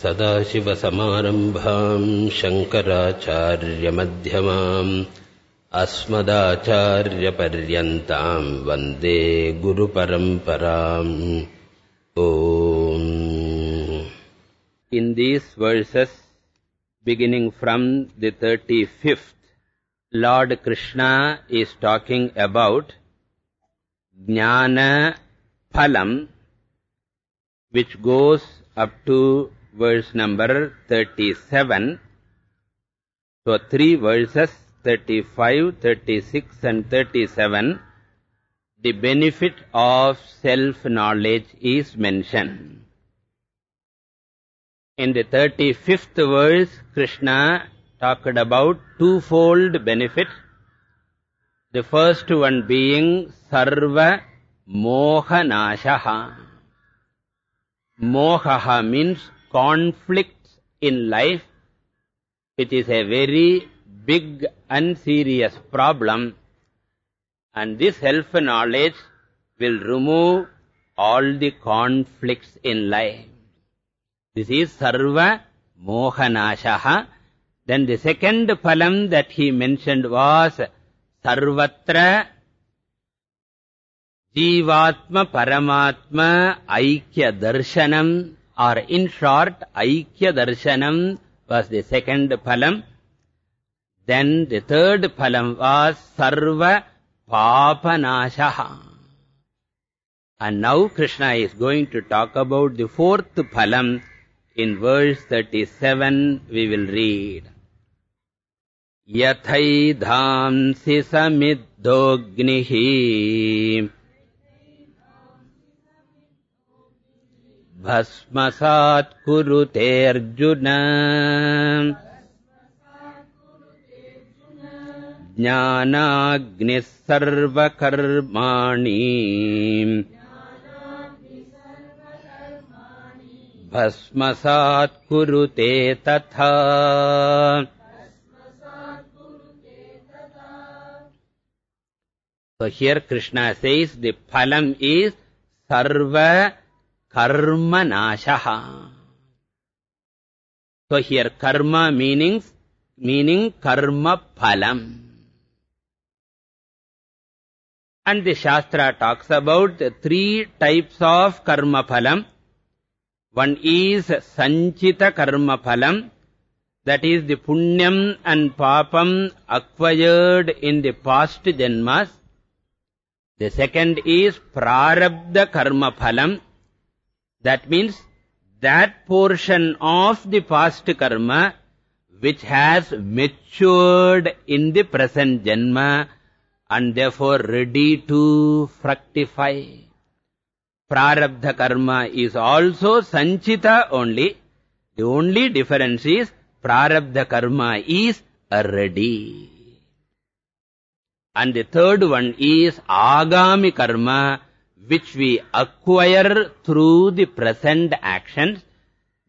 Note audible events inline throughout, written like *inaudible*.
सदाशिवसमारम्भाम् शङ्कराचार्यमध्यमाम् अस्मदाचार्यपर्यन्ताम् वन्दे गुरुपरम्पराम् ॐ In these verses, beginning from the 35th, Lord Krishna is talking about Jnana Phalam, which goes up to verse number 37. So three verses, 35, 36 and 37, the benefit of self-knowledge is mentioned. In the 35th verse, Krishna talked about twofold benefit. The first one being Sarva Mohanashaha. Mohaha means conflicts in life, which is a very big and serious problem. And this self-knowledge will remove all the conflicts in life. This is Sarva Mohanashaha. Then the second phalam that he mentioned was Sarvatra Jivatma Paramatma Aikya Darshanam or in short Aikya Darshanam was the second phalam. Then the third phalam was Sarva Papanashaha. And now Krishna is going to talk about the fourth phalam in verse 37 we will read. Yathai samiddhognihi भस्मसात् कुरुते अर्जुन ज्ञानाग्निः सर्वकर्माणि। भस्मसात् कुरुते तथा। So here Krishna says the phalam is sarva karma nashaha. So here karma meanings meaning karma phalam. And the Shastra talks about the three types of karma phalam. One is Sanchita Karma Phalam, that is the Punyam and Papam acquired in the past Janmas. The second is Prarabdha Karma Phalam, that means that portion of the past karma which has matured in the present Janma and therefore ready to fructify. Prarabdha karma is also sanchita only. The only difference is prarabdha karma is ready. And the third one is agami karma, which we acquire through the present actions.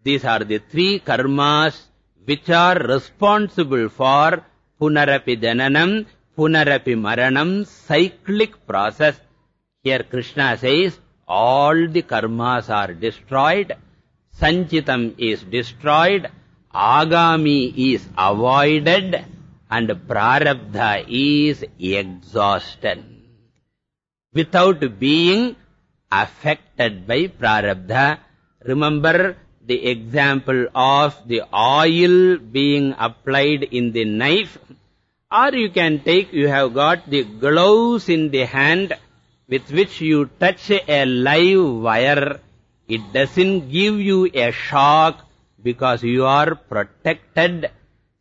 These are the three karmas which are responsible for punarapi jananam, punarapi maranam, cyclic process. Here Krishna says, all the karmas are destroyed, sanchitam is destroyed, agami is avoided, and prarabdha is exhausted. Without being affected by prarabdha, remember the example of the oil being applied in the knife, or you can take, you have got the gloves in the hand, with which you touch a live wire, it doesn't give you a shock because you are protected.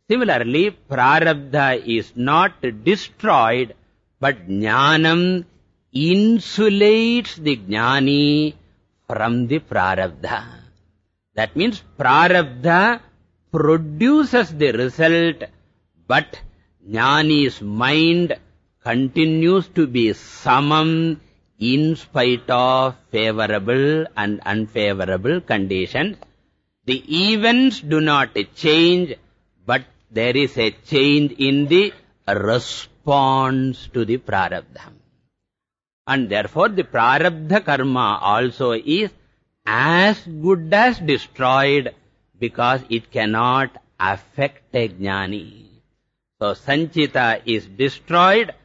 Similarly, prarabdha is not destroyed, but jnanam insulates the jnani from the prarabdha. That means prarabdha produces the result, but jnani's mind continues to be samam in spite of favorable and unfavorable conditions. The events do not change, but there is a change in the response to the prarabdha. And therefore, the prarabdha karma also is as good as destroyed because it cannot affect a jnani. So sanchita is destroyed,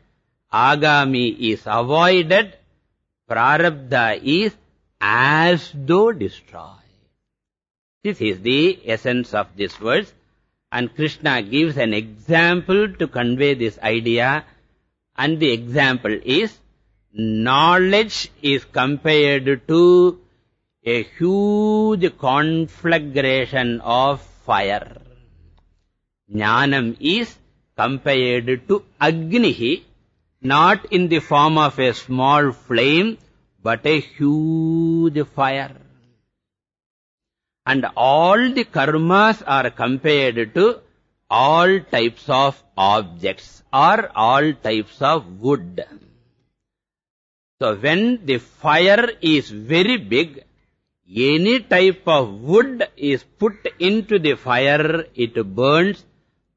agami is avoided, prarabdha is as though destroyed. This is the essence of this verse. And Krishna gives an example to convey this idea. And the example is, knowledge is compared to a huge conflagration of fire. Jnanam is compared to Agnihi, not in the form of a small flame, but a huge fire. And all the karmas are compared to all types of objects or all types of wood. So when the fire is very big, any type of wood is put into the fire, it burns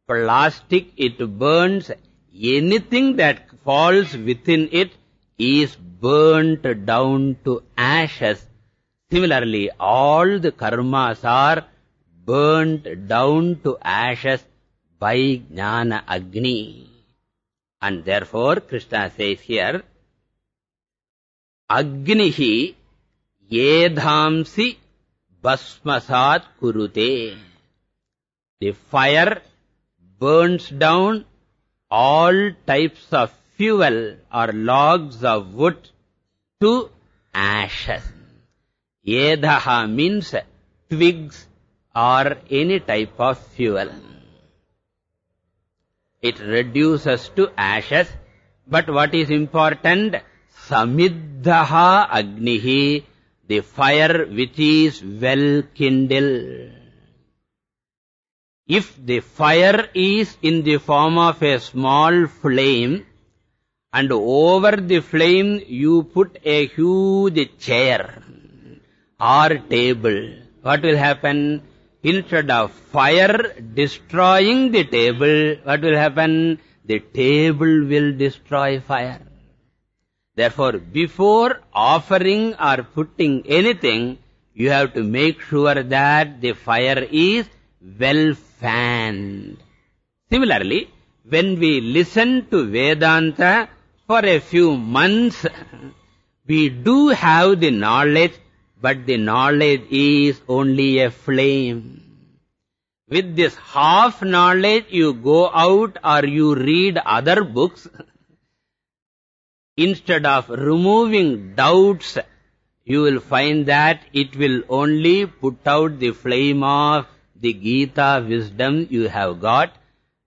plastic, it burns. Anything that falls within it is burnt down to ashes. Similarly, all the karmas are burnt down to ashes by Jnana Agni. And therefore, Krishna says here, Yedhamsi bhasmasat kurute. The fire burns down all types of fuel or logs of wood to ashes. Yedaha means twigs or any type of fuel. It reduces to ashes. But what is important? Samiddaha agnihi, the fire which is well kindled. If the fire is in the form of a small flame, and over the flame you put a huge chair or table, what will happen? Instead of fire destroying the table, what will happen? The table will destroy fire. Therefore, before offering or putting anything, you have to make sure that the fire is well fanned. Similarly, when we listen to Vedanta for a few months, *laughs* we do have the knowledge, but the knowledge is only a flame. With this half knowledge, you go out or you read other books. *laughs* Instead of removing doubts, you will find that it will only put out the flame of the Gita wisdom you have got.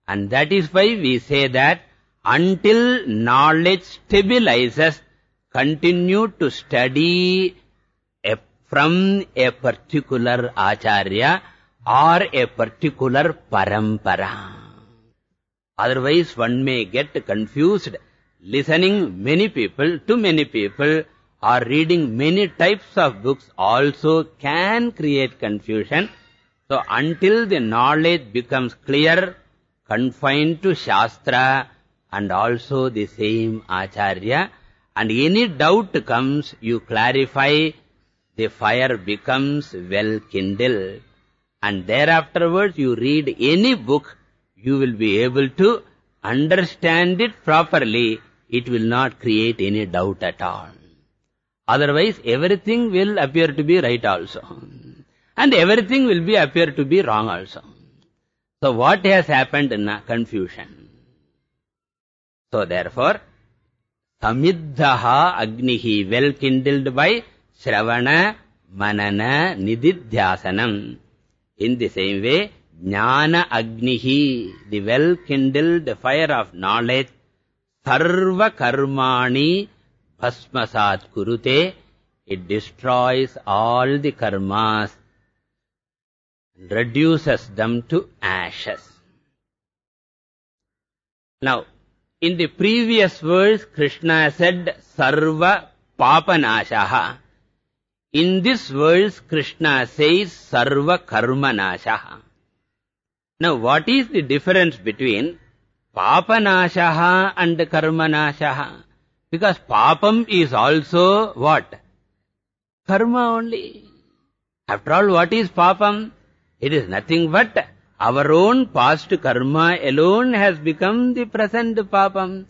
And that is why we say that until knowledge stabilizes, continue to study a, from a particular acharya or a particular parampara. Otherwise, one may get confused. Listening many people, to many people, or reading many types of books also can create confusion. So until the knowledge becomes clear, confined to Shastra and also the same Acharya, and any doubt comes, you clarify, the fire becomes well kindled. And thereafterwards you read any book, you will be able to understand it properly. It will not create any doubt at all. Otherwise, everything will appear to be right also and everything will be appear to be wrong also. So what has happened in confusion? So therefore, samiddaha agnihi, well kindled by Shravana, Manana, Nididhyasanam. In the same way, Jnana agnihi, the well kindled fire of knowledge, sarva karmani bhasmasat kurute, it destroys all the karmas reduces them to ashes. Now, in the previous verse, Krishna said, Sarva Papanashaha. In this verse, Krishna says, Sarva Karmanashaha. Now, what is the difference between Papanashaha and Karmanashaha? Because Papam is also what? Karma only. After all, what is Papam? It is nothing but our own past karma alone has become the present papam.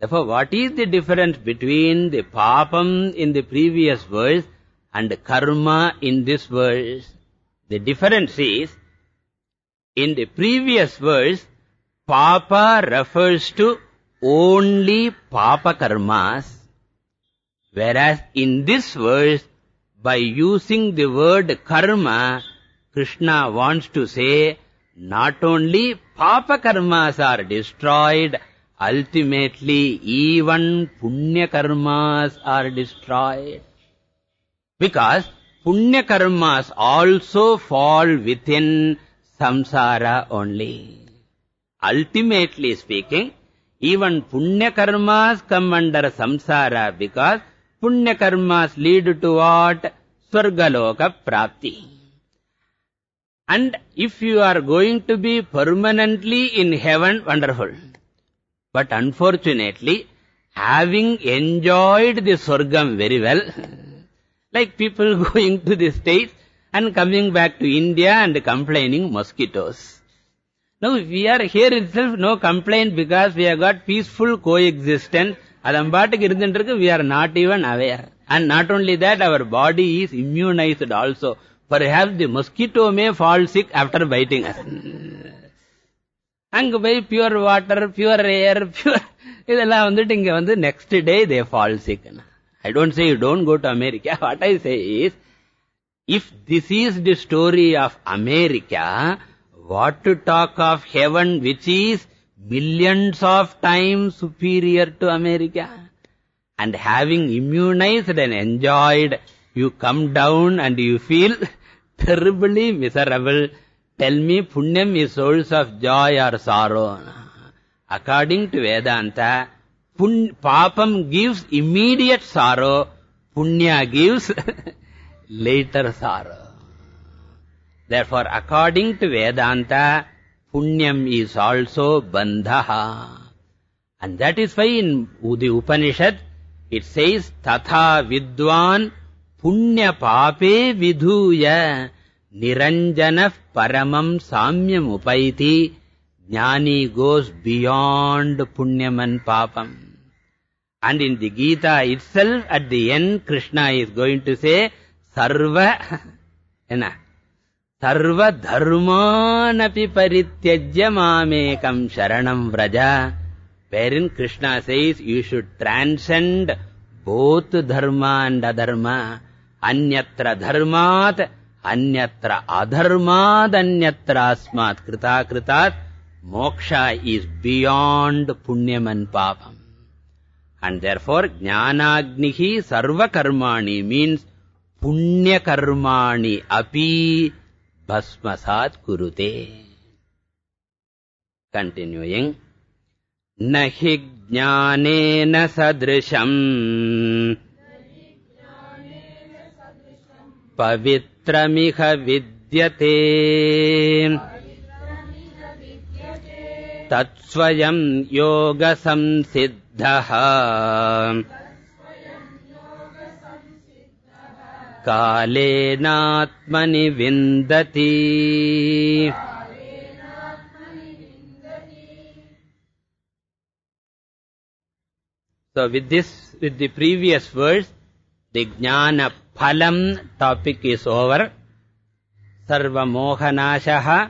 Therefore, what is the difference between the papam in the previous verse and karma in this verse? The difference is, in the previous verse, papa refers to only papa karmas, whereas in this verse, by using the word karma, Krishna wants to say, not only papa karmas are destroyed, ultimately even punya karmas are destroyed. Because punya karmas also fall within samsara only. Ultimately speaking, even punya karmas come under samsara because punya karmas lead to what? Swargaloka prapti. And if you are going to be permanently in heaven, wonderful. But unfortunately, having enjoyed the Swargam very well, *laughs* like people *laughs* going to the States and coming back to India and complaining mosquitoes. Now, we are here itself, no complaint because we have got peaceful coexistence. அதம்பாட்டுக்கு இருந்துட்டு we are not even aware. And not only that, our body is immunized also. Perhaps the mosquito may fall sick after biting us. அங்க போய் pure water pure air pure இதெல்லாம் வந்துட்டு இங்க வந்து next day they fall sick I don't say you don't go to America what I say is if this is the story of America what to talk of heaven which is millions of times superior to America? And having immunized and enjoyed, you come down and you feel *laughs* terribly miserable. Tell me, Punyam is source of joy or sorrow. According to Vedanta, Pun Papam gives immediate sorrow, Punya gives *laughs* later sorrow. Therefore, according to Vedanta, punyam is also bandhaha. And that is why in the Upanishad, it says, tatha vidwan punya pape vidhuya niranjana paramam samyam upaiti jnani goes beyond punyam and papam. And in the Gita itself, at the end, Krishna is going to say, sarva, *laughs* transcend both dharma and adharma. Anyatra dharmat, anyatra adharmad, anyatra asmat. Krita kritat. Moksha is beyond punyam and papam. And therefore, jnanagnihi sarva karmani means punya karmani api भस्मसात् कुरुते। Continuing न हि ज्ञानेन सदृशम्। पवित्रमिह विद्यते। तत्स्वयम् योगसंसिद्धः कालेनात्मनि विन्दति So with this, with the previous verse, the Jnana Phalam topic is over. Sarva Mohanashaha,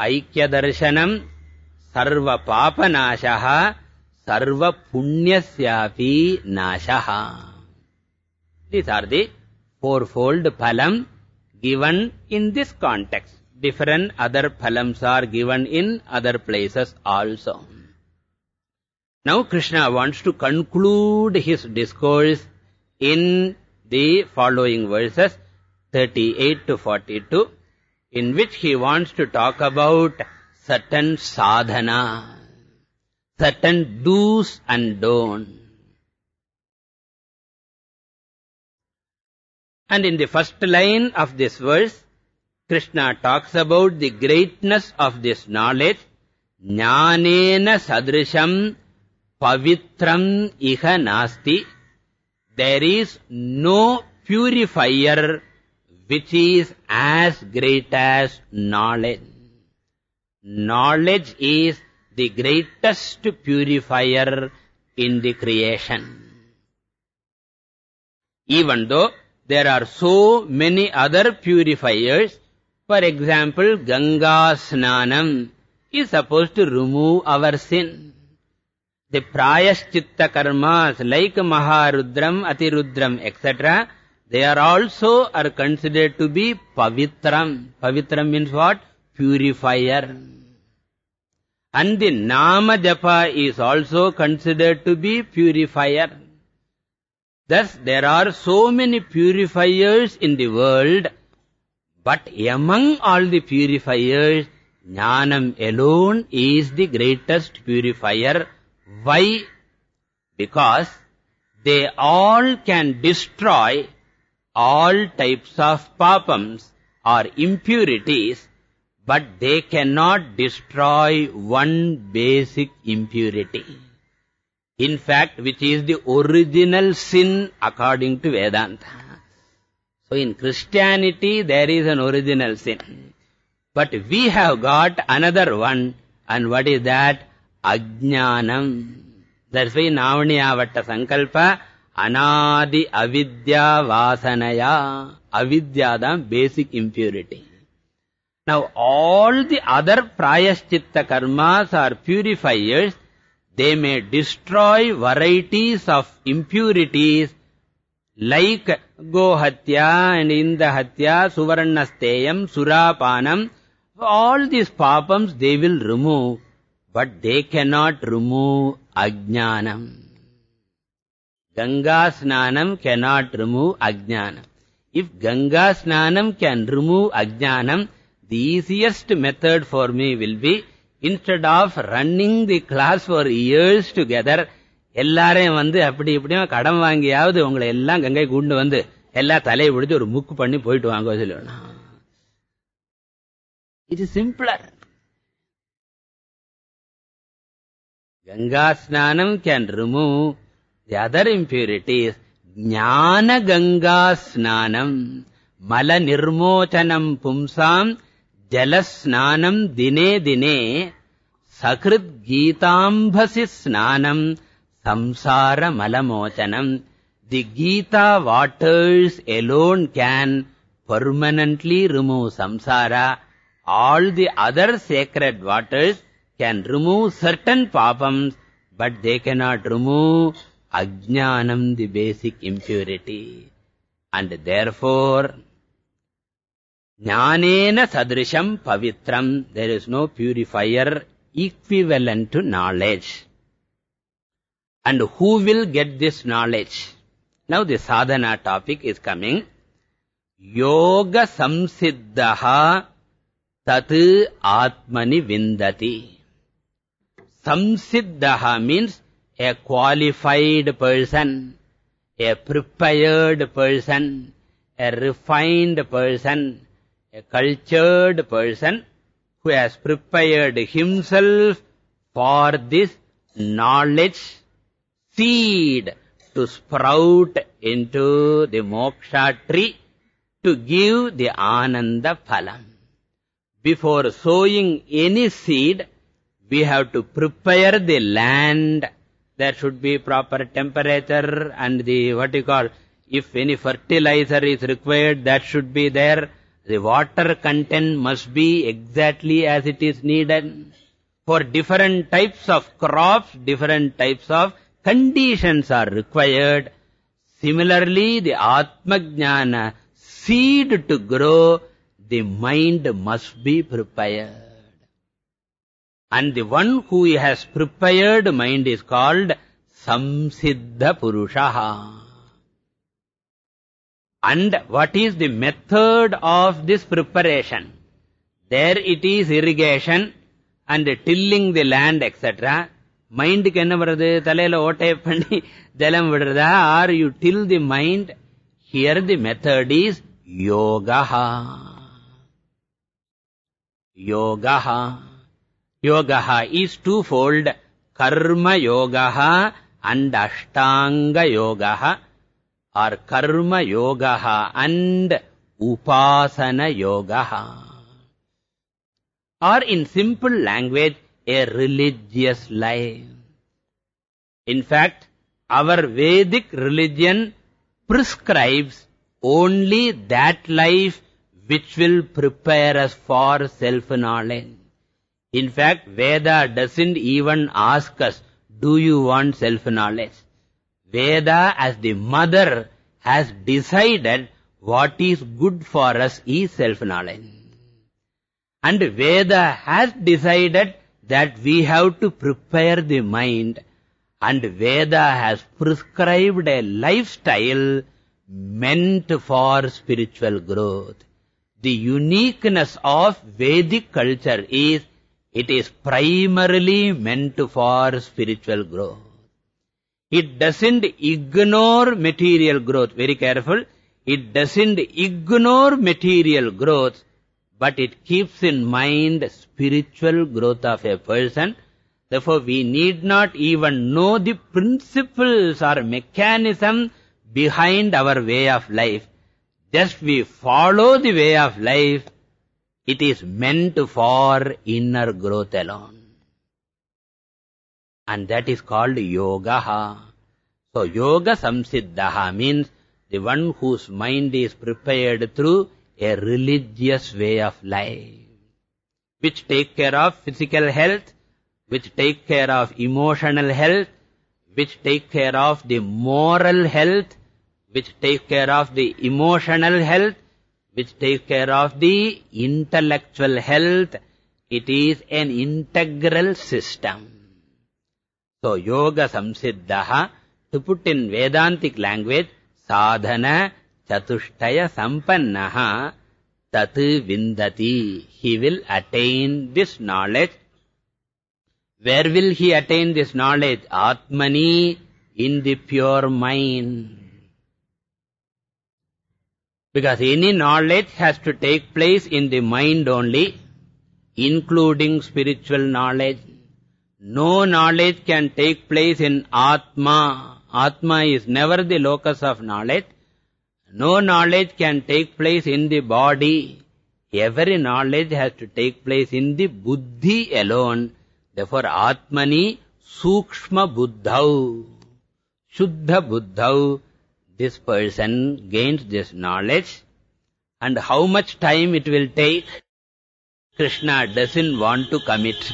Aikya Darshanam, Sarva Papanashaha, Sarva Punyasyapi Nashaha. These are the fourfold phalam given in this context. Different other phalams are given in other places also. Now Krishna wants to conclude his discourse in the following verses 38 to 42 in which he wants to talk about certain sadhana, certain do's and don'ts. And in the first line of this verse, Krishna talks about the greatness of this knowledge. Jnanena sadrisham pavitram iha nasti. There is no purifier which is as great as knowledge. Knowledge is the greatest purifier in the creation. Even though there are so many other purifiers, for example, Ganga Snanam is supposed to remove our sin. The Prayaschitta karmas like Maharudram, Atirudram, etc., they are also are considered to be Pavitram. Pavitram means what? Purifier. And the Nama Japa is also considered to be purifier. Thus, there are so many purifiers in the world, but among all the purifiers, Jnanam alone is the greatest purifier. Why? Because they all can destroy all types of papams or impurities, but they cannot destroy one basic impurity. In fact, which is the original sin according to Vedanta. So in Christianity, there is an original sin. But we have got another one, and what is that? Ajnanam. That's why Navanyavatta Sankalpa, Anadi Avidya Vasanaya. Avidya, the basic impurity. Now, all the other prayaschitta karmas are purifiers. They may destroy varieties of impurities like Gohatya and Indahatya, Suvarnasteyam, Surapanam. All these papams they will remove, but they cannot remove Ajnanam. Ganga Snanam cannot remove Ajnanam. If Ganga Snanam can remove Ajnanam, the easiest method for me will be, instead of running the class for years together, எல்லாரையும் வந்து அப்படி இப்படியும் கடன் வாங்கியாவது உங்களை எல்லாம் கங்கை கூண்டு வந்து எல்லா தலையை பிடிச்சி ஒரு முக்கு பண்ணி போயிட்டு வாங்க சொல்லணும் it simpler Ganga snanam can remove the other impurities gnana Ganga snanam. மல நிர்மோச்சனம் பும்சாம். ஜலஸ்நானம் தினே தினே சகிருத் கீதாம்பசி ஸ்நானம் samsara malamochanam. The Gita waters alone can permanently remove samsara. All the other sacred waters can remove certain papams, but they cannot remove ajnanam, the basic impurity. And therefore, jnanena sadrisham pavitram, there is no purifier equivalent to knowledge. And who will get this knowledge? Now the sadhana topic is coming. Yoga samsiddhaha tat atmani vindati. Samsiddhaha means a qualified person, a prepared person, a refined person, a cultured person who has prepared himself for this knowledge seed to sprout into the moksha tree to give the ananda phalam. Before sowing any seed, we have to prepare the land. There should be proper temperature and the, what you call, if any fertilizer is required, that should be there. The water content must be exactly as it is needed. For different types of crops, different types of conditions are required. Similarly, the Atma Jnana seed to grow, the mind must be prepared. And the one who has prepared mind is called Samsiddha Purushaha And what is the method of this preparation? There it is irrigation and tilling the land, etc. மைண்டுக்கு என்ன வருது தலையில ஓட்டைய பண்ணி *laughs* ஜலம் விடுறதா are you till the mind here the method is yoga yoga yoga is two fold கர்ம yoga and Ashtanga yoga or karma yogaha and upasana yogaha. Or in simple language, a religious life. In fact, our Vedic religion prescribes only that life which will prepare us for self-knowledge. In fact, Veda doesn't even ask us, do you want self-knowledge? Veda as the mother has decided what is good for us is self-knowledge. And Veda has decided that we have to prepare the mind and Veda has prescribed a lifestyle meant for spiritual growth. The uniqueness of Vedic culture is it is primarily meant for spiritual growth. It doesn't ignore material growth. Very careful. It doesn't ignore material growth, but it keeps in mind spiritual growth of a person. Therefore, we need not even know the principles or mechanism behind our way of life. Just we follow the way of life, it is meant for inner growth alone. And that is called yoga. So yoga samsiddhaha means the one whose mind is prepared through a religious way of life, which take care of physical health, which take care of emotional health, which take care of the moral health, which take care of the emotional health, which take care of the intellectual health. It is an integral system. So, yoga samsiddhaha, to put in Vedantic language, sadhana chatushtaya sampannaha tat vindati. He will attain this knowledge. Where will he attain this knowledge? Atmani, in the pure mind. Because any knowledge has to take place in the mind only, including spiritual knowledge. No knowledge can take place in Atma. Atma is never the locus of knowledge. No knowledge can take place in the body. Every knowledge has to take place in the buddhi alone. Therefore, Atmani Sukshma Buddhau. Shuddha Buddhau this person gains this knowledge and how much time it will take, Krishna doesn't want to commit.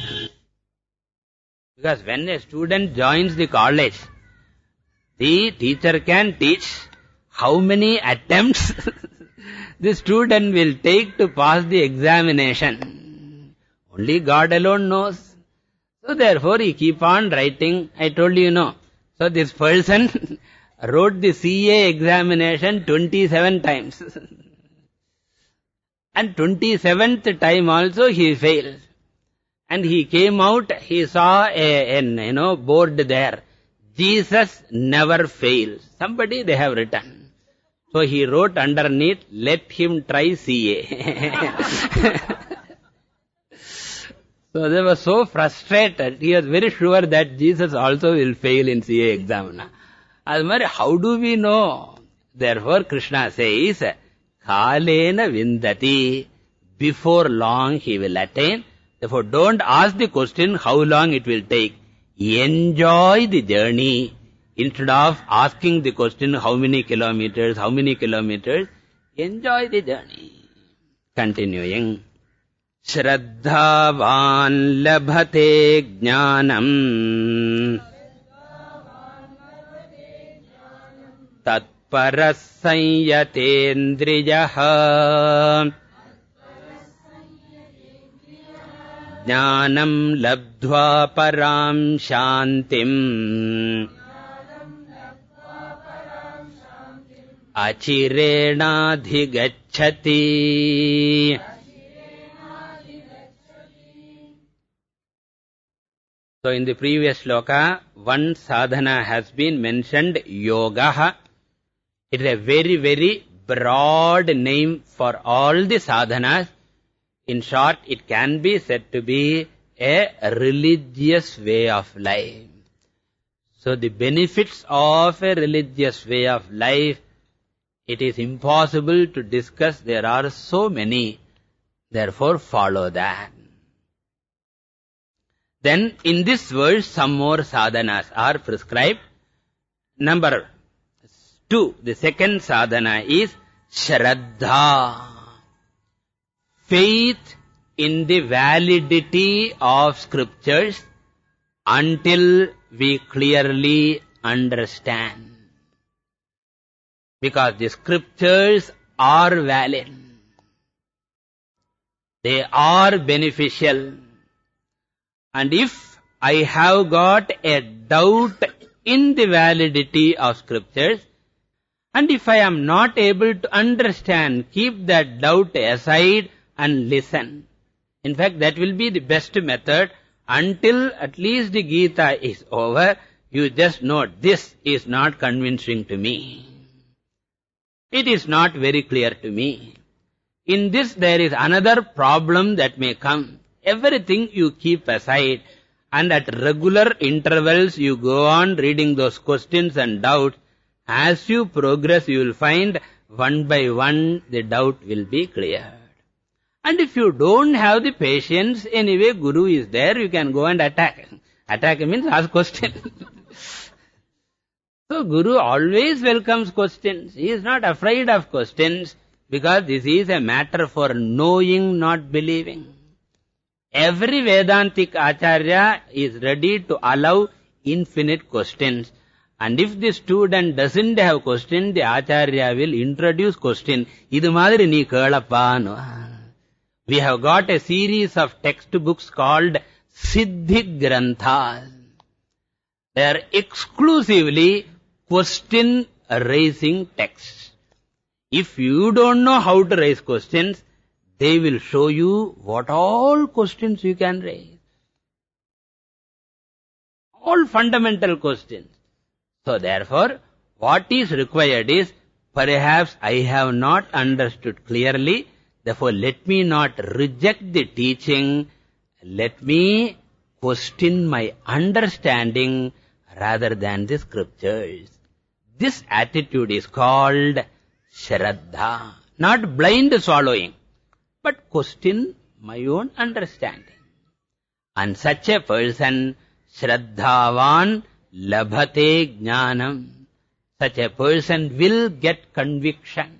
Because when a student joins the college, the teacher can teach how many attempts *laughs* the student will take to pass the examination. Only God alone knows. So therefore he keep on writing. I told you, no. So this person *laughs* wrote the CA examination 27 times. *laughs* and 27th time also he failed. And he came out, he saw a, an, you know, board there. Jesus never fails. Somebody they have written. So he wrote underneath, let him try CA. *laughs* so they were so frustrated. He was very sure that Jesus also will fail in CA exam. As how do we know? Therefore, Krishna says, Kalena Vindati, before long he will attain. Therefore don't ask the question how long it will take enjoy the journey instead of asking the question how many kilometers how many kilometers enjoy the journey continuing श्रद्धावान् लभते ज्ञानम् तत्परः ज्ञानम् लब्ध्वा पराम् शान्तिम् अचिरेणाधिगच्छति So in the previous sloka, one sadhana has been mentioned, yoga. It is a very, very broad name for all the sadhanas. In short, it can be said to be a religious way of life. So the benefits of a religious way of life It is impossible to discuss. There are so many. Therefore, follow that. Then, in this verse, some more sadhanas are prescribed. Number two, the second sadhana is Shraddha. Faith in the validity of scriptures until we clearly understand. Because the scriptures are valid. They are beneficial. And if I have got a doubt in the validity of scriptures, and if I am not able to understand, keep that doubt aside and listen. In fact, that will be the best method until at least the Gita is over, you just know this is not convincing to me. It is not very clear to me. In this there is another problem that may come. Everything you keep aside and at regular intervals you go on reading those questions and doubts. As you progress you will find one by one the doubt will be cleared. And if you don't have the patience, anyway Guru is there, you can go and attack. Attack means ask question. *laughs* so Guru always welcomes questions. He is not afraid of questions because this is a matter for knowing, not believing. Every Vedantic Acharya is ready to allow infinite questions. And if the student doesn't have question, the Acharya will introduce question. Idu madri nee kelappa we have got a series of textbooks called Siddhi Granthas. They are exclusively question-raising texts. If you don't know how to raise questions, they will show you what all questions you can raise. All fundamental questions. So therefore, what is required is, perhaps I have not understood clearly, Therefore, let me not reject the teaching. Let me question my understanding rather than the scriptures. This attitude is called Shraddha. Not blind swallowing, but question my own understanding. And such a person, Shraddhavan labhate jnanam. Such a person will get conviction.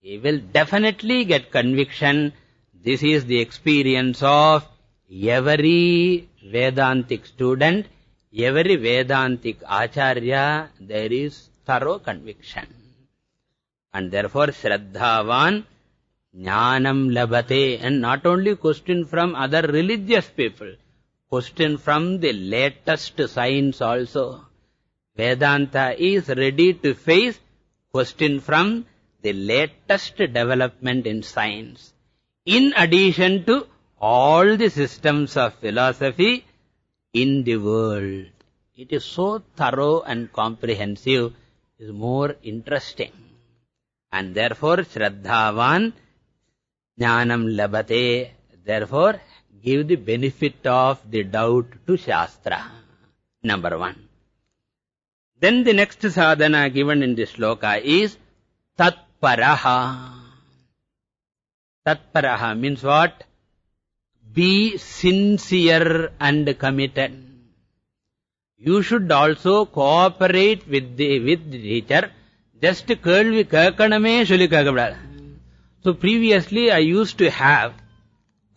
He will definitely get conviction. This is the experience of every Vedantic student, every Vedantic Acharya, there is thorough conviction. And therefore, Shraddhavan, Jnanam Labhate, and not only question from other religious people, question from the latest science also. Vedanta is ready to face question from the latest development in science, in addition to all the systems of philosophy in the world. It is so thorough and comprehensive, is more interesting. And therefore, Shraddhavan Jnanam Labhate, therefore, give the benefit of the doubt to Shastra. Number one. Then the next sadhana given in this sloka is Tat Tatparaha. Tatparaha means what? Be sincere and committed. You should also cooperate with the, with the teacher. Just கேள்வி கேட்கணுமே சொல்லி கேட்கக்கூடாது So previously I used to have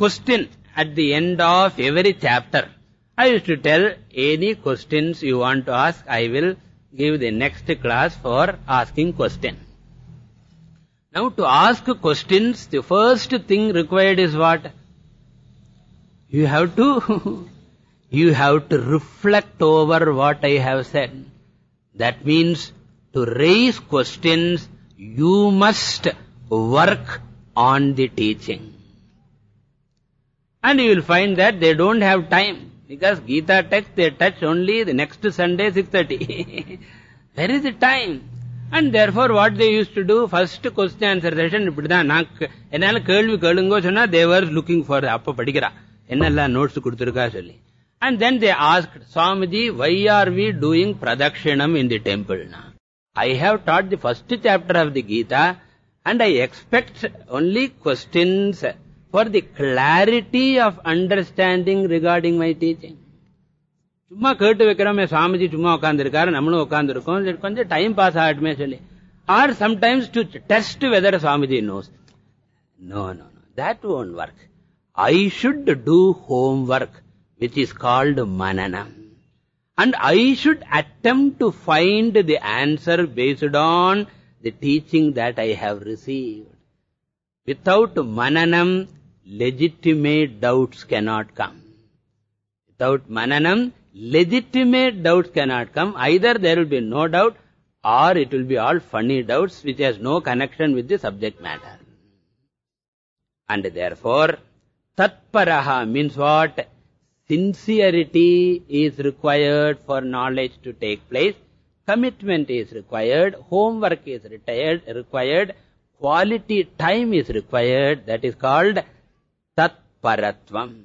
question at the end of every chapter. I used to tell any questions you want to ask, I will give the next class for asking question. Now to ask questions, the first thing required is what? You have to, *laughs* you have to reflect over what I have said. That means to raise questions, you must work on the teaching. And you will find that they don't have time. Because Gita text, they touch only the next Sunday 6.30. Where *laughs* is the time? And therefore what they used to do, first question answer session, இப்படிதான் நான் என்னால கேள்வி கேளுங்கோ சொன்னா they were looking for, அப்ப படிக்கிறா, என்னெல்லாம் notes கொடுத்திருக்கா சொல்லி. And then they asked, Swamiji, why are we doing pradakshinam in the temple now? I have taught the first chapter of the Gita and I expect only questions for the clarity of understanding regarding my teaching. சும்மா கேட்டு வைக்கிறோமே சுவாமிஜி சும்மா உட்காந்துருக்காரு நம்மளும் உட்காந்துருக்கோம் கொஞ்சம் time pass ஆகட்டுமே சொல்லி or sometimes to test weather Swamiji nose no no no that won't work I should do home work which is called mananam and I should attempt to find the answer based on the teaching that I have received. Without mananam, legitimate doubts cannot come. Without mananam, legitimate doubts cannot come. Either there will be no doubt or it will be all funny doubts which has no connection with the subject matter. And therefore, tatparaha means what? Sincerity is required for knowledge to take place. Commitment is required. Homework is retired, required. Quality time is required. That is called tatparatvam.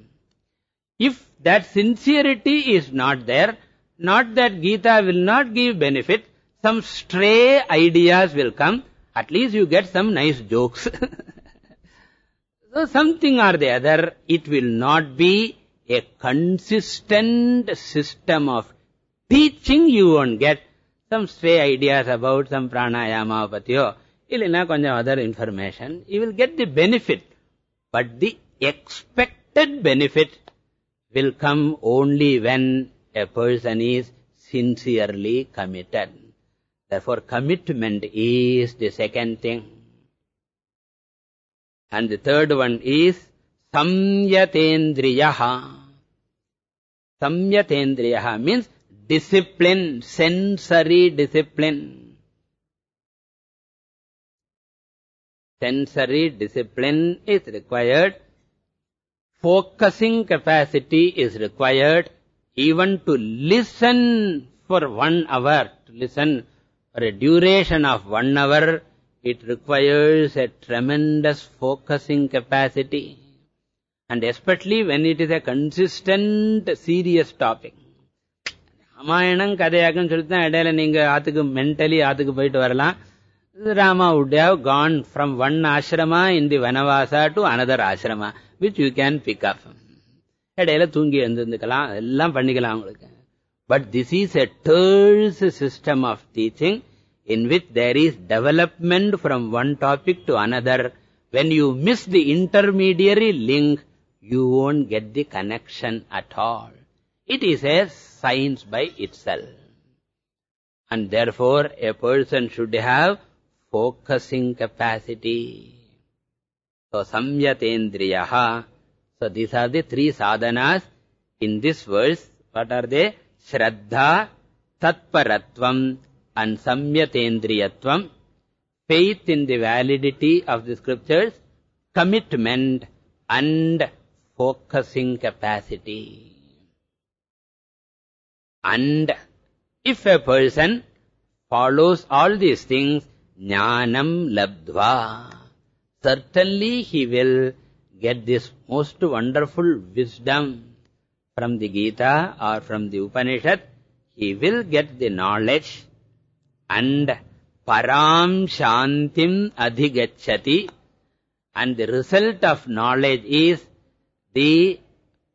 If that sincerity is not there, not that Gita will not give benefit, some stray ideas will come. At least you get some nice jokes. *laughs* so something or the other, it will not be a consistent system of teaching you won't get some stray ideas about some pranayama patyo. Illina konjam other information. You will get the benefit. But the expected benefit will come only when a person is sincerely committed. Therefore commitment is the second thing. And the third one is samyatendriyaha samyatendriyaha means discipline sensory discipline. Sensory discipline is required focusing capacity is required even to listen for one hour to listen for a duration of one hour it requires a tremendous focusing capacity and especially when it is a consistent serious topic Ramayanam கதையாக்குன்னு சொல்லிட்டு தான் இடையில நீங்க ஆத்துக்கு mentally ஆத்துக்கு போயிட்டு வரலாம் Rama would have gone from one ashrama in the Vanavasa to another ashrama, which you can pick up. இடையில தூங்கி எழுந்திருந்துக்கலாம் எல்லாம் பண்ணிக்கலாம் உங்களுக்கு But this is a terse system of teaching in which there is development from one topic to another. When you miss the intermediary link, you won't get the connection at all. It is a science by itself. And therefore, a person should have focusing capacity. So, samyatendriyaha. So, these are the three sadhanas in this verse. What are they? Shraddha, Tatparatvam and Samyatendriyatvam. Faith in the validity of the scriptures, commitment and focusing capacity. And if a person follows all these things, jnanam labdva, certainly he will get this most wonderful wisdom from the Gita or from the Upanishad. He will get the knowledge and param shantim adhigachati and the result of knowledge is the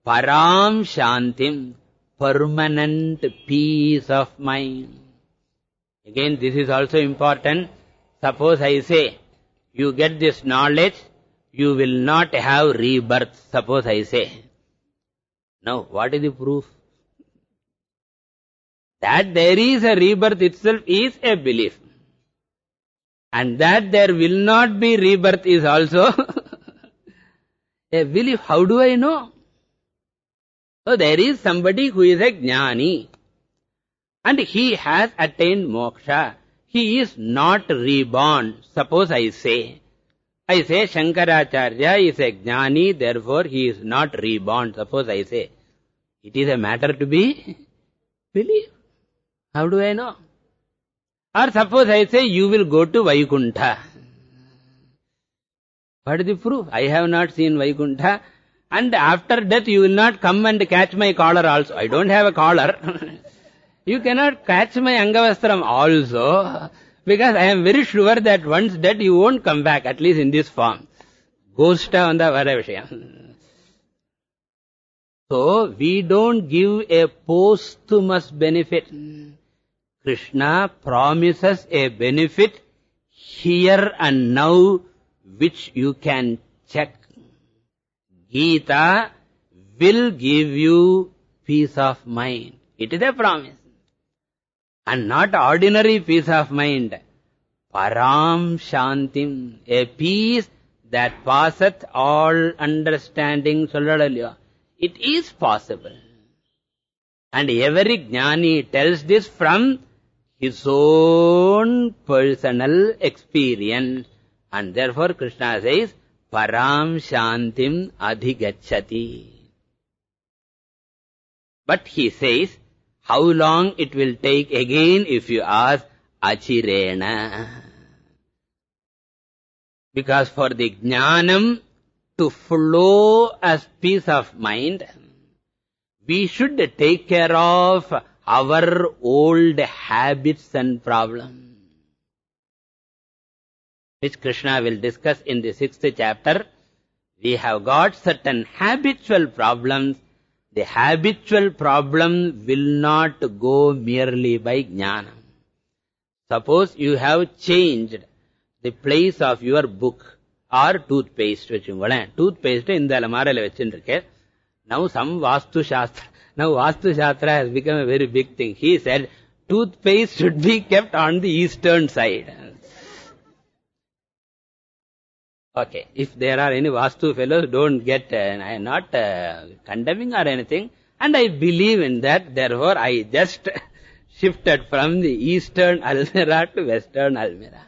param shantim, permanent peace of mind. Again, this is also important. Suppose I say, you get this knowledge, you will not have rebirth, suppose I say. Now, what is the proof? That there is a rebirth itself is a belief. And that there will not be rebirth is also *laughs* a belief. How do I know? So there is somebody who is a jnani. And he has attained moksha. He is not reborn. Suppose I say, I say Shankaracharya is a jnani, therefore he is not reborn. Suppose I say, it is a matter to be believed. How do I know? Or suppose I say you will go to Vaikuntha. What is the proof? I have not seen Vaikuntha. And after death you will not come and catch my collar also. I don't have a collar. *laughs* you cannot catch my Angavastram also. Because I am very sure that once dead, you won't come back, at least in this form. Ghost vanda vara vishayam. So, we don't give a posthumous benefit. Krishna promises a benefit here and now which you can check. Gita will give you peace of mind. It is a promise. And not ordinary peace of mind. Param Shantim. A peace that passeth all understanding. It is possible. And every jnani tells this from his own personal experience. And therefore Krishna says, Param Shantim Adhigachati. But he says, how long it will take again if you ask Achirena. Because for the jnanam to flow as peace of mind, we should take care of our old habits and problems which Krishna will discuss in the sixth chapter, we have got certain habitual problems. The habitual problem will not go merely by jnana. Suppose you have changed the place of your book or toothpaste வச்சுங்களேன் toothpaste இந்த அலமாரில வச்சுருக்கேன் now some vastu shastra *laughs* now vastu shastra has become a very big thing he said toothpaste should be kept on the eastern side Okay, if there are any Vastu fellows, don't get, uh, I am not uh, condemning or anything. And I believe in that, therefore I just *laughs* shifted from the eastern *laughs* Almira to western Almira.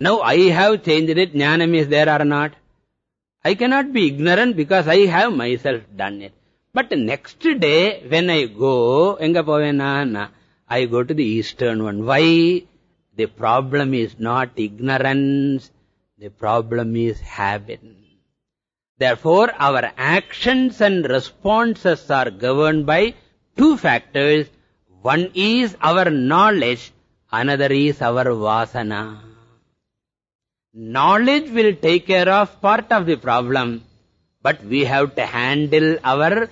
Now I have changed it, Jnanam is there or not? I cannot be ignorant because I have myself done it. But next day, when I go, enga povena, I go to the eastern one. Why? The problem is not ignorance, the problem is habit. Therefore, our actions and responses are governed by two factors. One is our knowledge, another is our vasana. Knowledge will take care of part of the problem, but we have to handle our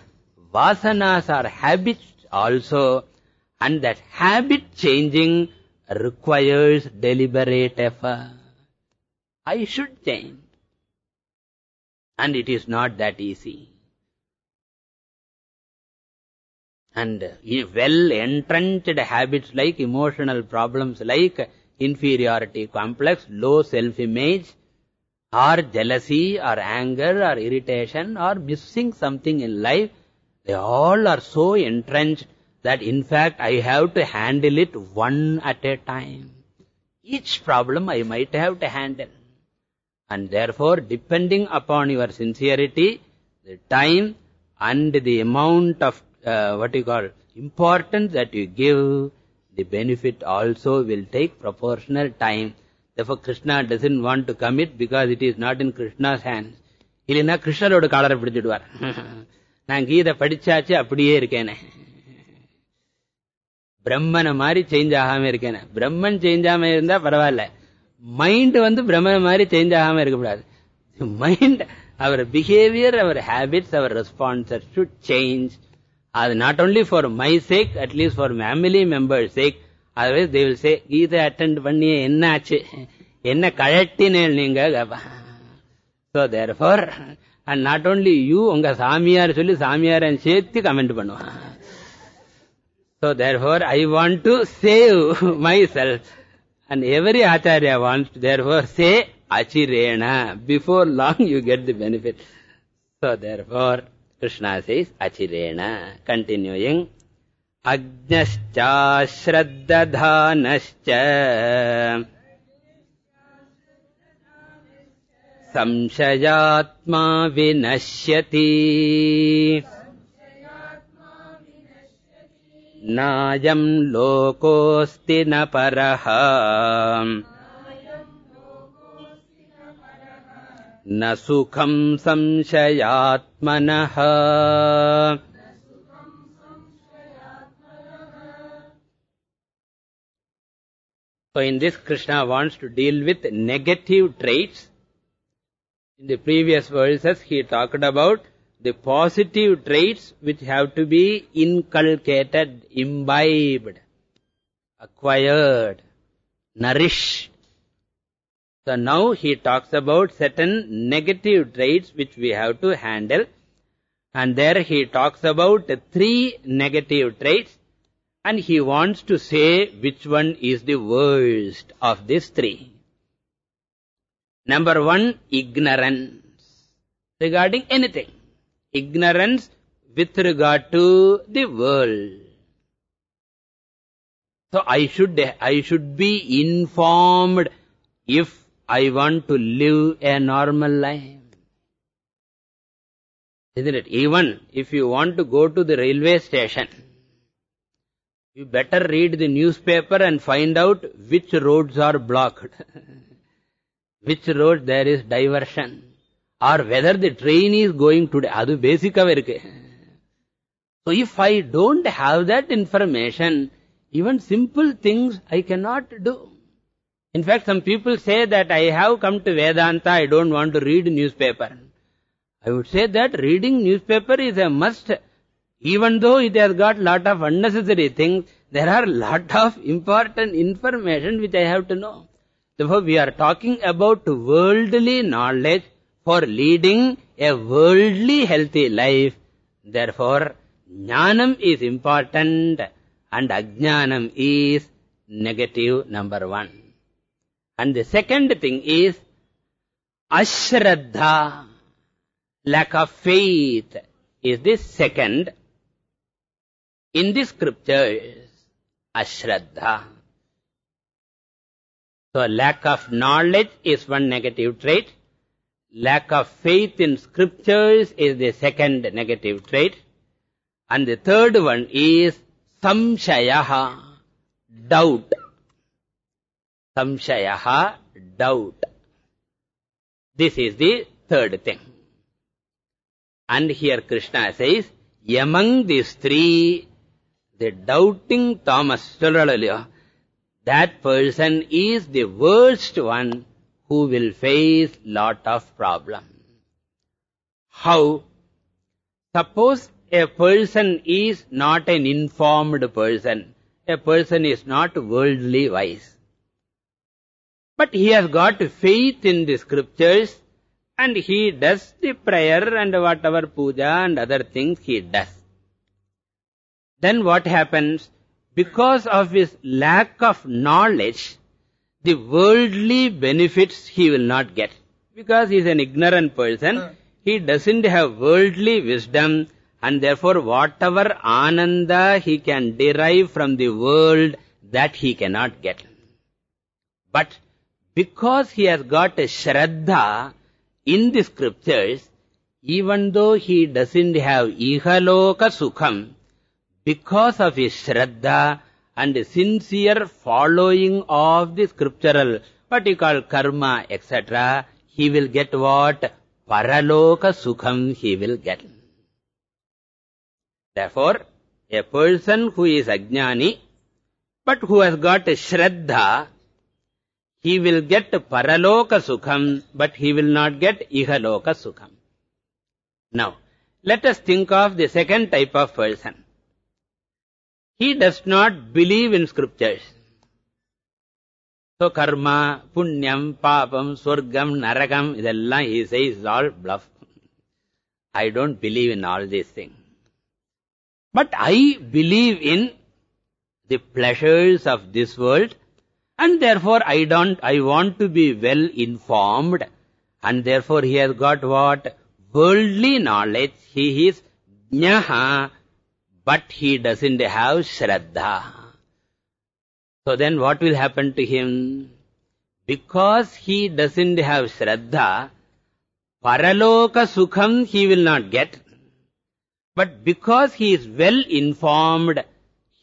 vasanas or habits also, and that habit changing requires deliberate effort. I should change. And it is not that easy. And eh, well-entrenched habits like emotional problems like inferiority complex, low self-image, or jealousy, or anger, or irritation, or missing something in life, they all are so entrenched that in fact I have to handle it one at a time. Each problem I might have to handle. And therefore, depending upon your sincerity, the time and the amount of, uh, what you call, importance that you give, the benefit also will take proportional time. Therefore, Krishna doesn't want to commit because it is not in Krishna's hands. இல்லைன்னா கிருஷ்ணரோட காலரை பிடிச்சிடுவார் நான் கீதை படிச்சாச்சு அப்படியே இருக்கேனே பிரம்மனை மாதிரி change ஆகாம இருக்கேனே பிரம்மன் change ஆகாம இருந்தா பரவாயில்ல மைண்ட் வந்து பிரம்ம மாதிரி சேஞ்ச் ஆகாம இருக்கக்கூடாது. Mind our behaviour our habits our responses should change அது not only for my sake at least for family member sake otherwise they will say Gita attend பண்ணி என்ன ஆச்சு என்ன கழட்டினேல் நீங்க? So therefore and not only you உங்க சாமியார் சொல்லி சாமியார் சேர்த்து கமெண்ட் பண்ணுவான் so therefore I want to save myself And every acharya wants to therefore say achirena. Before long you get the benefit. So therefore Krishna says achirena. Continuing. Shraddadhanascha संशयात्मा विनश्यति नायम् लोकोऽस्ति न परः न सुखम् संशयात्मनः So in this, Krishna wants to deal with negative traits. In the previous verses, he talked about the positive traits which have to be inculcated, imbibed, acquired, nourished. So now he talks about certain negative traits which we have to handle. And there he talks about three negative traits and he wants to say which one is the worst of these three. Number one, ignorance regarding anything. Ignorance with regard to the world. So I should, I should be informed if I want to live a normal life. Isn't it? Even if you want to go to the railway station, you better read the newspaper and find out which roads are blocked. *laughs* which road there is diversion. Or whether the train is going today. Adu basicava irukku. So if I don't have that information, even simple things I cannot do. In fact, some people say that I have come to Vedanta, I don't want to read newspaper. I would say that reading newspaper is a must even though it has got lot of unnecessary things, there are lot of important information which I have to know. Therefore, we are talking about worldly knowledge for leading a worldly healthy life. Therefore, jnanam is important and ajnanam is negative number one. And the second thing is ashraddha, lack of faith is the second in the scriptures, ashraddha. So lack of knowledge is one negative trait. Lack of faith in scriptures is the second negative trait. And the third one is samshayaha, doubt. Samshayaha, doubt. This is the third thing. And here Krishna says, among these three, the doubting Thomas, that person is the worst one who will face lot of problem. How? Suppose a person is not an informed person. A person is not worldly wise. But he has got faith in the scriptures and he does the prayer and whatever puja and other things he does. Then what happens? Because of his lack of knowledge, the worldly benefits he will not get. Because he is an ignorant person, he doesn't have worldly wisdom and therefore whatever ananda he can derive from the world, that he cannot get. But because he has got a shraddha in the scriptures, even though he doesn't have ihaloka sukham, because of his shraddha and sincere following of the scriptural, what you call karma, etc., he will get what? Paraloka sukham he will get. Therefore, a person who is ajnani, but who has got a shraddha, he will get paraloka sukham, but he will not get ihaloka sukham. Now, let us think of the second type of person. He does not believe in scriptures. So karma, punyam, papam, swargam, narakam, idallam he says is all bluff. I don't believe in all these things. But I believe in the pleasures of this world and therefore I don't, I want to be well informed and therefore he has got what? Worldly knowledge. He is jnaha but he doesn't have shraddha. So then what will happen to him? Because he doesn't have shraddha, paraloka sukham he will not get. But because he is well informed,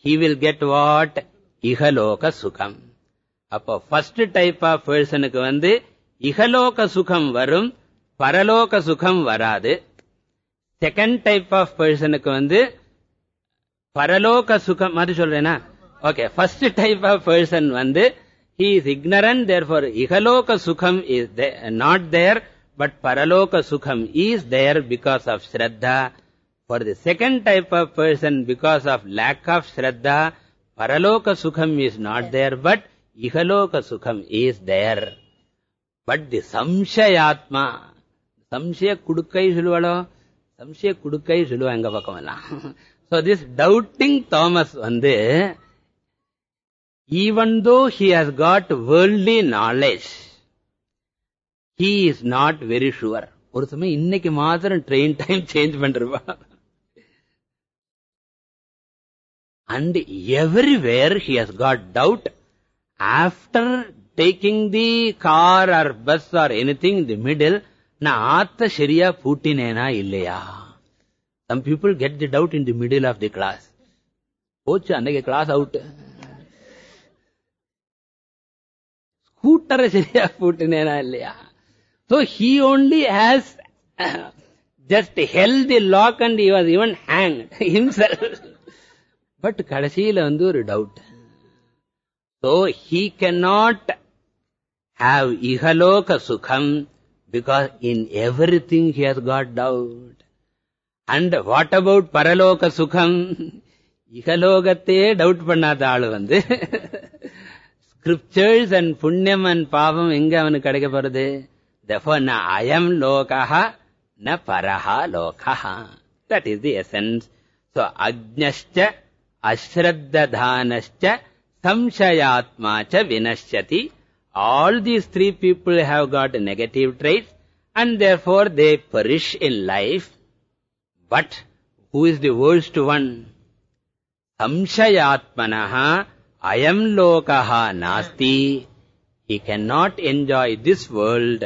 he will get what? Ihaloka sukham. அப்போ first type of personக்கு வந்து இகலோக சுகம் வரும் பரலோக சுகம் வராது second type of personக்கு வந்து பரலோக சுகம் மாதிரி சொல்றேனா okay first type of person வந்து He is ignorant, therefore Ihaloka Sukham is there, not there, but Paraloka Sukham is there because of Shraddha. For the second type of person, because of lack of Shraddha, Paraloka Sukham is not there, but Ihaloka Sukham is there. But the Samshayatma, Samshaya Kudukkai சொல்லுவாளோ சம்சய குடுக்கை சொல்லுவாங்க எங்க பக்கம் எல்லாம் so this doubting Thomas வந்து even though he has got worldly knowledge he is not very sure ஒரு சமயம் இன்னைக்கு மாத்திரம் train time change பண்ணிருவா and everywhere he has got doubt after taking the car or bus or anything the middle நான் ஆத்த சரியா பூட்டினேனா இல்லையா? some people get the doubt in the middle of the class போச்சு அன்னைக்கு கிளாஸ் அவுட் ஸ்கூட்டரை சரியா பூட்டினேனா இல்லையா so he only has *coughs* just held the lock and he was even hanged *laughs* himself but கடைசியில வந்து ஒரு doubt so he cannot have ihaloka sukham because in everything he has got doubt and what about paraloka sukham இகலோகத்தையே doubt பண்ணாத ஆளு வந்து scriptures and புண்ணியம் and பாவம் எங்க அவனுக்கு கிடைக்க போறது therefore na ayam lokaha na paraha lokaha that is the essence so ajnascha ashraddadhanascha samshayatma cha vinashyati all these three people have got negative traits and therefore they perish in life but who is the worst one samshayatmanaha ayam lokaha nasti he cannot enjoy this world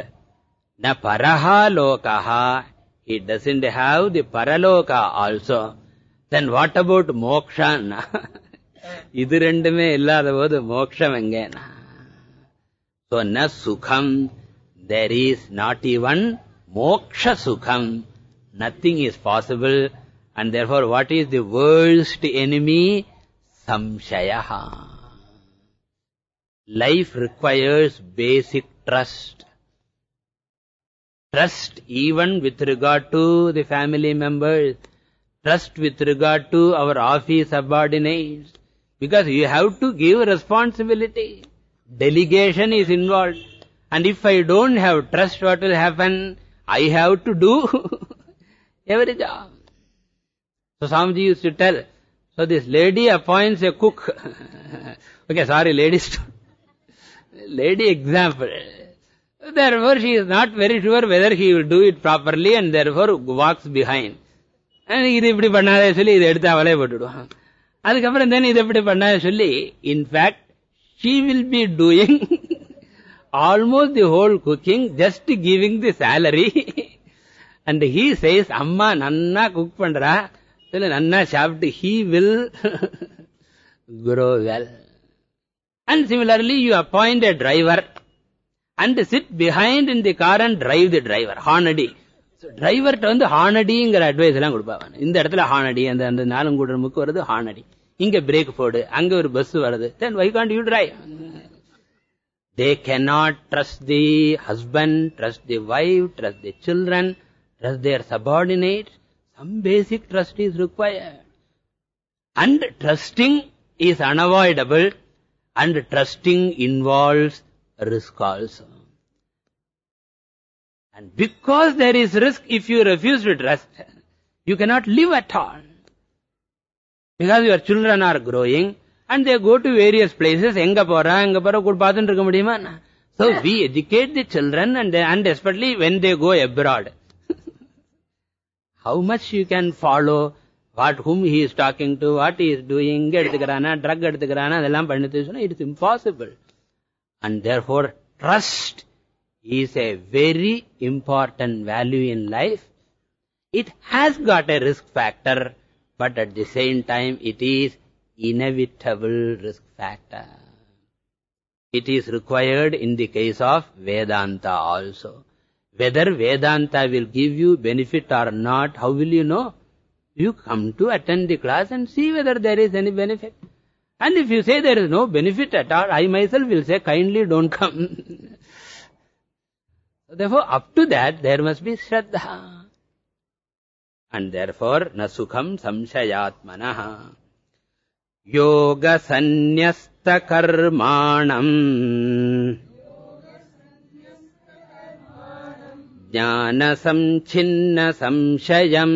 na paraha lokaha he doesn't have the paraloka also then what about moksha இது ரெண்டுமே இல்லாத போது மோட்சம் எங்கேனா so na sukham there is not even moksha sukham nothing is possible and therefore what is the worst enemy? Samshayaha. Life requires basic trust. Trust even with regard to the family members. Trust with regard to our office subordinates. Because you have to give responsibility. Delegation is involved. And if i don't have trust what will happen? I have to do *laughs* every job. So Swamiji used to tell, so this lady appoints a cook. *laughs* okay, sorry, ladies. lady example. Therefore, she is not very sure whether he will do it properly and therefore walks behind. And இது இப்படி பண்ணாதே சொல்லி இதை எடுத்து அவளே போட்டுடுவான் அதுக்கப்புறம் தென் இதை எப்படி பண்ணாத சொல்லி in fact she will be doing almost the whole cooking just giving the salary and he says அம்மா நன்னா குக் பண்றா இதுல நன்னா சாப்பிட்டு he will grow well and similarly you appoint a driver and sit behind in the car and drive the driver ஹானடி டிரைவர்கிட்ட வந்து ஹானடிங்கிற advice எல்லாம் கொடுப்பாங்க. இந்த இடத்துல ஹானடி அந்த அந்த நாலும் கூட முக்கு வருது ஹானடி இங்க பிரேக் போடு அங்க ஒரு பஸ் வருது. Then why can't you drive they can not trust the husband trust the wife trust the children trust their subordinate, some basic trust is required. And trusting is unavoidable and trusting involves risk also. And because there is risk, if you refuse to trust, you cannot live at all. Because your children are growing and they go to various places. So we educate the children and, they, and especially when they go abroad how much you can follow what whom he is talking to what he is doing இங்க எடுத்துக்கிறானா drug எடுத்துக்கிறானா அதெல்லாம் பண்ணிட்டு சொன்னா it is impossible and therefore trust is a very important value in life it has got a risk factor but at the same time it is inevitable risk factor. It is required in the case of Vedanta also. Whether Vedanta will give you benefit or not, how will you know? You come to attend the class and see whether there is any benefit. And if you say there is no benefit at all, I myself will say, kindly don't come. *laughs* Therefore, up to that, there must be Shraddha. And therefore, Nasukham samshayatmanah. Yoga sanyasta karmanam. Samshayam.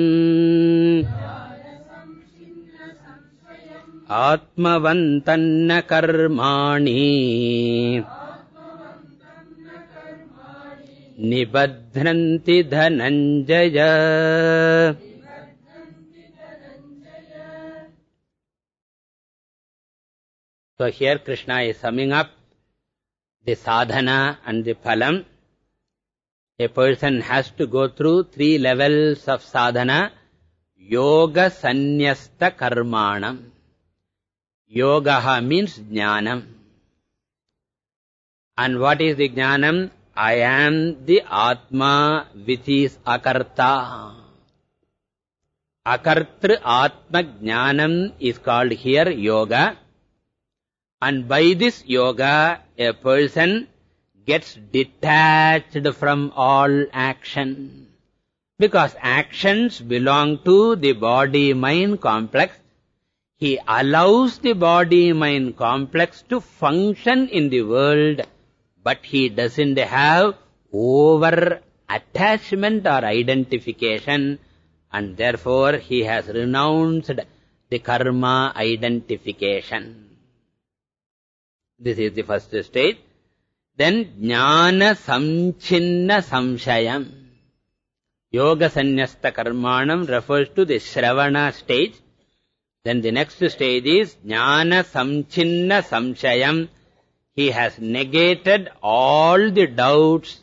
Atmavantana karmani. निबध्नन्ति Dhananjaya So here Krishna is summing up the sadhana and the phalam. A person has to go through three levels of sadhana. Yoga sanyasta karmanam. Yoga means jnanam. And what is the jnanam? I am the Atma which is Akarta. Akartru Atma Jnanam is called here Yoga. And by this Yoga, a person gets detached from all action. Because actions belong to the body-mind complex. He allows the body-mind complex to function in the world but he doesn't have over attachment or identification and therefore he has renounced the karma identification. This is the first stage. Then jnana samchinna samshayam. Yoga karmanam refers to the shravana stage. Then the next stage is jnana samchinna samshayam he has negated all the doubts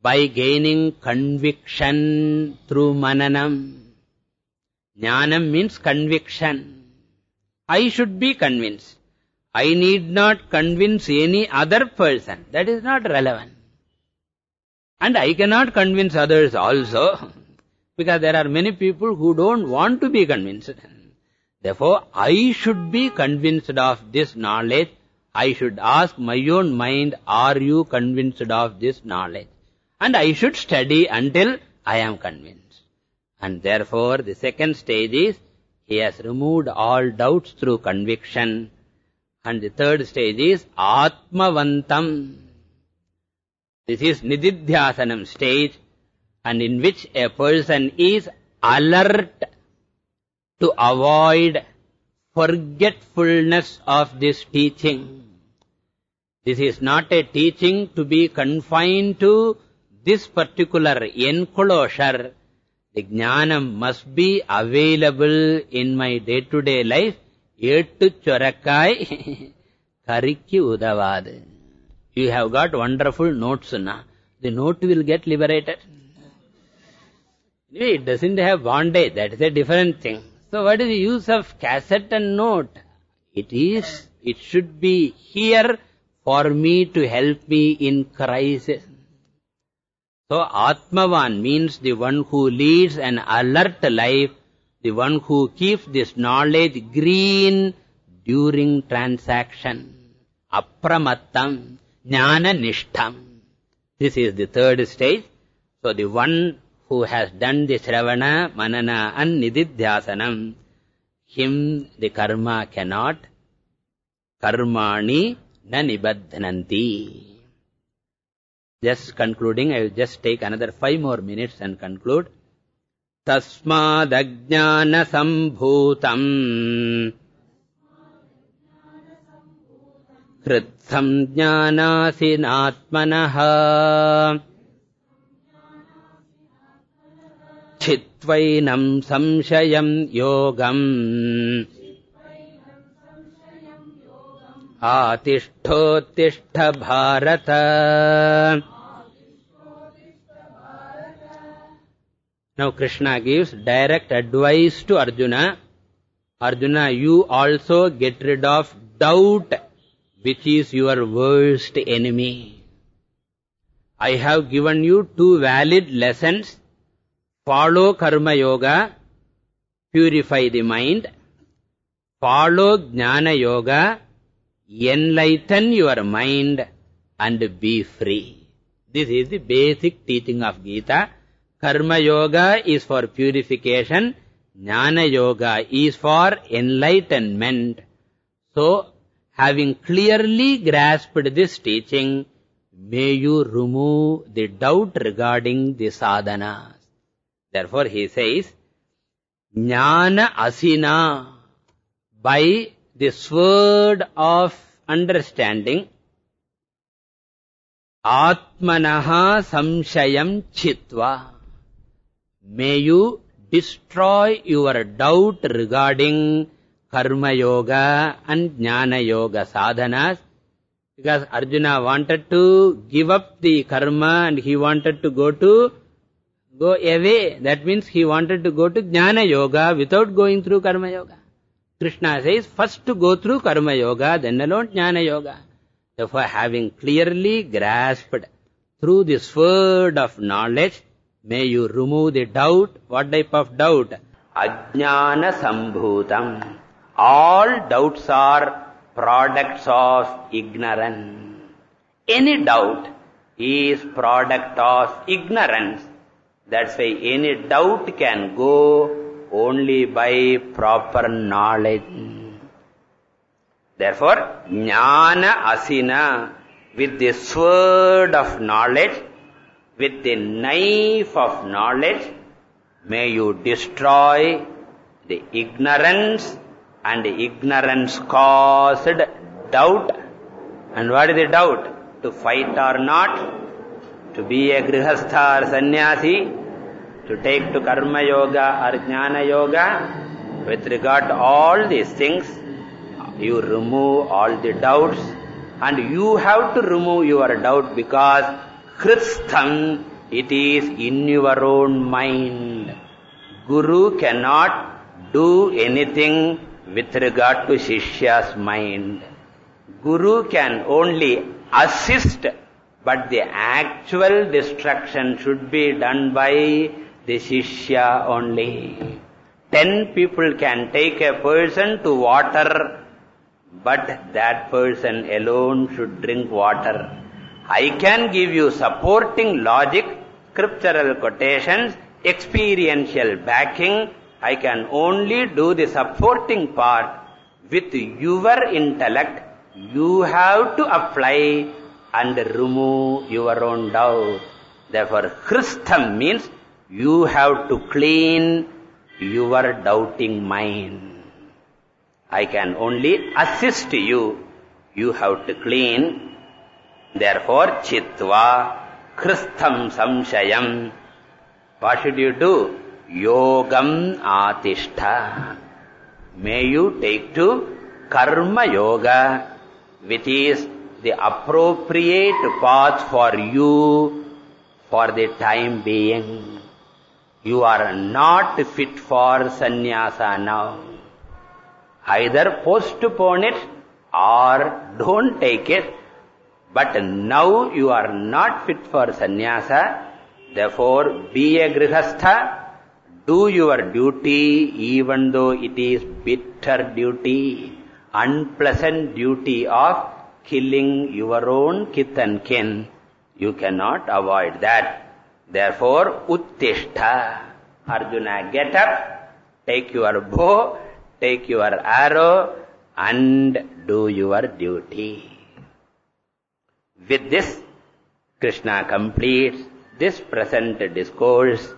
by gaining conviction through mananam. Jnanam means conviction. I should be convinced. I need not convince any other person. That is not relevant. And I cannot convince others also. *laughs* Because there are many people who don't want to be convinced. Therefore, I should be convinced of this knowledge I should ask my own mind, are you convinced of this knowledge? And I should study until I am convinced. And therefore, the second stage is, he has removed all doubts through conviction. And the third stage is, Atmavantam. This is Nididhyasanam stage, and in which a person is alert to avoid forgetfulness of this teaching. This is not a teaching to be confined to this particular enclosure. The jnanam must be available in my day-to-day -day life. Chorakkai karikki udavad. You have got wonderful notes now. The note will get liberated. Anyway, it doesn't have bondage. That is a different thing. So what is the use of cassette and note? It is, it should be here for me to help me in crisis. So Atmavan means the one who leads an alert life, the one who keeps this knowledge green during transaction. Apramattam, jnana nishtam. This is the third stage. So the one who has done the Shravana, Manana and Nididhyasanam, him the karma cannot. Karmani na nibadhananti. Just concluding, I will just take another five more minutes and conclude. तस्मादज्ञानसम्भूतम्। हृत्सम् हृत्सञ्ज्ञानासिनात्मनः छित्वैनम् संशयम् योगम्। आतिष्ठोत्तिष्ठ Bharata. Now Krishna gives direct advice to Arjuna. Arjuna, you also get rid of doubt, which is your worst enemy. I have given you two valid lessons. Follow Karma Yoga, purify the mind. follow Jnana Yoga, enlighten your mind and be free. This is the basic teaching of Gita. Karma Yoga is for purification. Jnana Yoga is for enlightenment. So, having clearly grasped this teaching, may you remove the doubt regarding the sadhanas. Therefore, he says, Jnana Asina, by the sword of understanding, Atmanaha Samshayam Chitva, may you destroy your doubt regarding Karma Yoga and Jnana Yoga sadhanas, because Arjuna wanted to give up the karma and he wanted to go to go away. That means he wanted to go to Jnana Yoga without going through Karma Yoga. Krishna says, first to go through Karma Yoga, then alone Jnana Yoga. Therefore, having clearly grasped through this word of knowledge, may you remove the doubt. What type of doubt? Ajnana Sambhutam. All doubts are products of ignorance. Any doubt is product of ignorance. That's why any doubt can go only by proper knowledge. Therefore, jnana asina, with the sword of knowledge, with the knife of knowledge, may you destroy the ignorance and ignorance caused doubt. And what is the doubt? To fight or not? To be a grihastha or sannyasi? to take to karma yoga or jnana yoga, with regard to all these things, you remove all the doubts and you have to remove your doubt because Kristam, it is in your own mind. Guru cannot do anything with regard to Shishya's mind. Guru can only assist, but the actual destruction should be done by the Shishya only. Ten people can take a person to water, but that person alone should drink water. I can give you supporting logic, scriptural quotations, experiential backing. I can only do the supporting part. With your intellect, you have to apply and remove your own doubt. Therefore, Christam means you have to clean your doubting mind. I can only assist you. You have to clean. Therefore, chitva kristham samshayam. What should you do? Yogam atishtha. May you take to karma yoga, which is the appropriate path for you for the time being. You are not fit for sannyasa now. Either postpone it or don't take it. But now you are not fit for sannyasa. Therefore, be a grihastha. Do your duty even though it is bitter duty, unpleasant duty of killing your own kith and kin. You cannot avoid that. Therefore, Uttishtha. Arjuna, get up, take your bow, take your arrow, and do your duty. With this, Krishna completes this present discourse.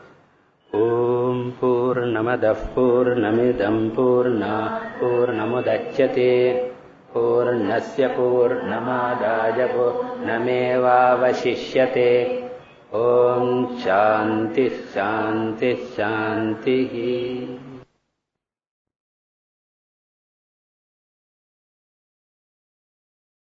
Om Purnamadah Purnamidam Purna Purnamudachyate Purnasya Purnamadaya Purnamevavashishyate ॐ शान्तिः शान्तिः शान्तिः